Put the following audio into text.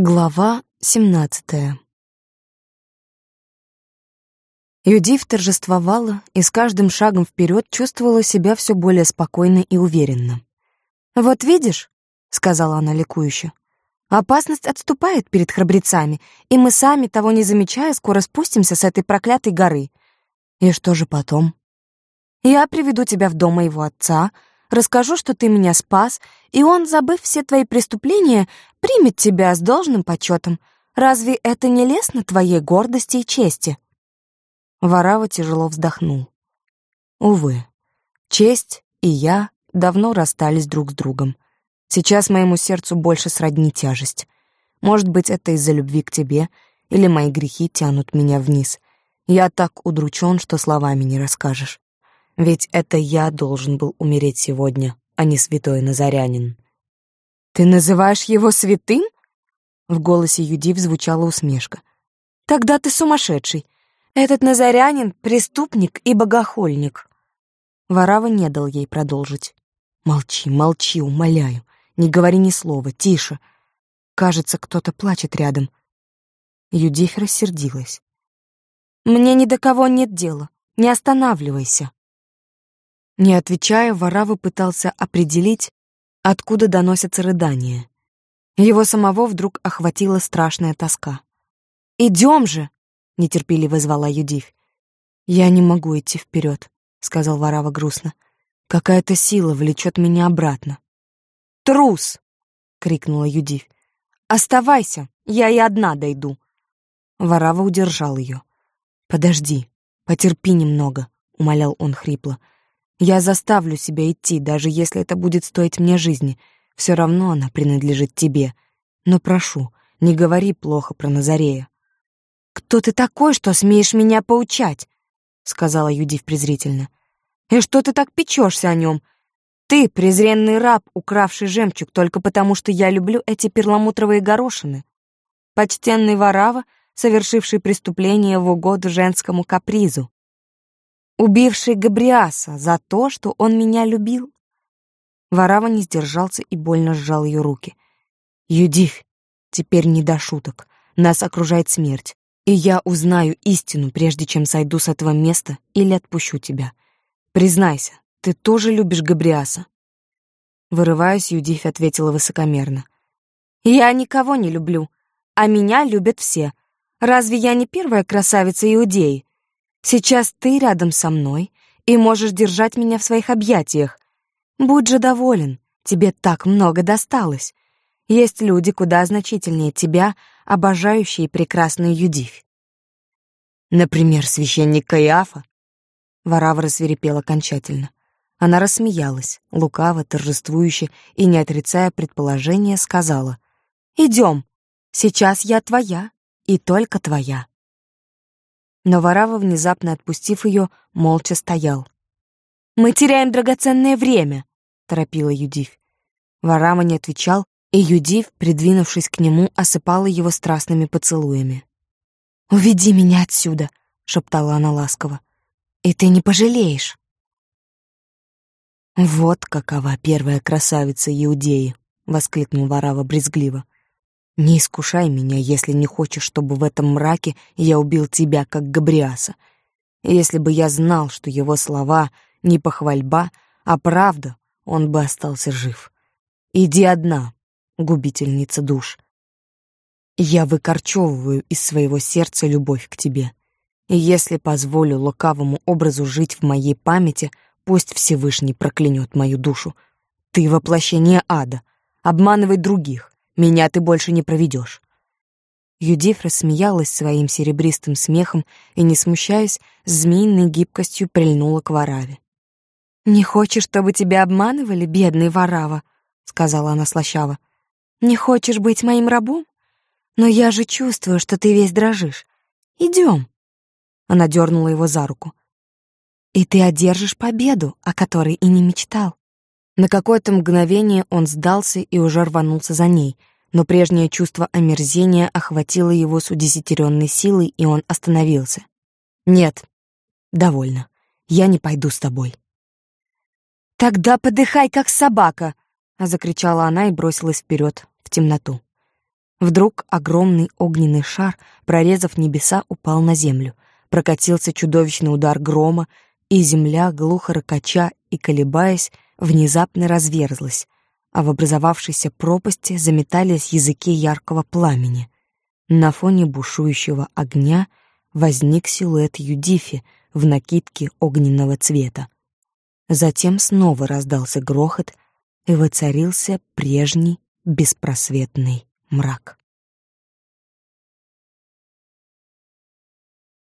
Глава 17 Юдив торжествовала и с каждым шагом вперед чувствовала себя все более спокойно и уверенно. «Вот видишь», — сказала она ликующе, — «опасность отступает перед храбрецами, и мы сами, того не замечая, скоро спустимся с этой проклятой горы. И что же потом? Я приведу тебя в дом моего отца, — расскажу, что ты меня спас, и он, забыв все твои преступления, примет тебя с должным почетом. Разве это не лестно твоей гордости и чести?» Варава тяжело вздохнул. «Увы, честь и я давно расстались друг с другом. Сейчас моему сердцу больше сродни тяжесть. Может быть, это из-за любви к тебе, или мои грехи тянут меня вниз. Я так удручен, что словами не расскажешь. Ведь это я должен был умереть сегодня, а не святой Назарянин. «Ты называешь его святым?» В голосе Юдив звучала усмешка. «Тогда ты сумасшедший. Этот Назарянин — преступник и богохульник». Варава не дал ей продолжить. «Молчи, молчи, умоляю. Не говори ни слова, тише. Кажется, кто-то плачет рядом». Юдифь рассердилась. «Мне ни до кого нет дела. Не останавливайся». Не отвечая, Варава пытался определить, откуда доносятся рыдания. Его самого вдруг охватила страшная тоска. «Идем же!» — нетерпеливо звала Юдивь. «Я не могу идти вперед», — сказал Варава грустно. «Какая-то сила влечет меня обратно». «Трус!» — крикнула Юдивь. «Оставайся, я и одна дойду». Варава удержал ее. «Подожди, потерпи немного», — умолял он хрипло. Я заставлю себя идти, даже если это будет стоить мне жизни. Все равно она принадлежит тебе. Но прошу, не говори плохо про Назарея. «Кто ты такой, что смеешь меня поучать?» — сказала Юдив презрительно. «И что ты так печешься о нем? Ты — презренный раб, укравший жемчуг только потому, что я люблю эти перламутровые горошины. Почтенный Варава, совершивший преступление в угоду женскому капризу убивший Габриаса за то, что он меня любил. Варава не сдержался и больно сжал ее руки. «Юдивь, теперь не до шуток. Нас окружает смерть, и я узнаю истину, прежде чем сойду с этого места или отпущу тебя. Признайся, ты тоже любишь Габриаса?» Вырываясь, Юдивь ответила высокомерно. «Я никого не люблю, а меня любят все. Разве я не первая красавица Иудеи? Сейчас ты рядом со мной и можешь держать меня в своих объятиях. Будь же доволен, тебе так много досталось. Есть люди куда значительнее тебя, обожающие прекрасную Юдивь. Например, священник Каиафа. Варава рассверепел окончательно. Она рассмеялась, лукаво, торжествующе и, не отрицая предположения, сказала, «Идем, сейчас я твоя и только твоя» но Варава, внезапно отпустив ее, молча стоял. «Мы теряем драгоценное время», — торопила Юдив. Варама не отвечал, и Юдив, придвинувшись к нему, осыпала его страстными поцелуями. «Уведи меня отсюда», — шептала она ласково. «И ты не пожалеешь». «Вот какова первая красавица Иудеи», — воскликнул Варава брезгливо. Не искушай меня, если не хочешь, чтобы в этом мраке я убил тебя, как Габриаса. Если бы я знал, что его слова не похвальба, а правда, он бы остался жив. Иди одна, губительница душ. Я выкорчевываю из своего сердца любовь к тебе. И если позволю лукавому образу жить в моей памяти, пусть Всевышний проклянет мою душу. Ты воплощение ада, обманывай других, меня ты больше не проведешь. Юдиф рассмеялась своим серебристым смехом и, не смущаясь, змеиной гибкостью прильнула к Вараве. «Не хочешь, чтобы тебя обманывали, бедный Варава?» — сказала она слащаво. «Не хочешь быть моим рабом? Но я же чувствую, что ты весь дрожишь. Идем!» Она дернула его за руку. «И ты одержишь победу, о которой и не мечтал». На какое-то мгновение он сдался и уже рванулся за ней, но прежнее чувство омерзения охватило его с удесятеренной силой, и он остановился. «Нет, довольно. Я не пойду с тобой». «Тогда подыхай, как собака!» — закричала она и бросилась вперед, в темноту. Вдруг огромный огненный шар, прорезав небеса, упал на землю. Прокатился чудовищный удар грома, и земля, глухо ракача и колебаясь, внезапно разверзлась, а в образовавшейся пропасти заметались языки яркого пламени. На фоне бушующего огня возник силуэт Юдифи в накидке огненного цвета. Затем снова раздался грохот, и воцарился прежний беспросветный мрак.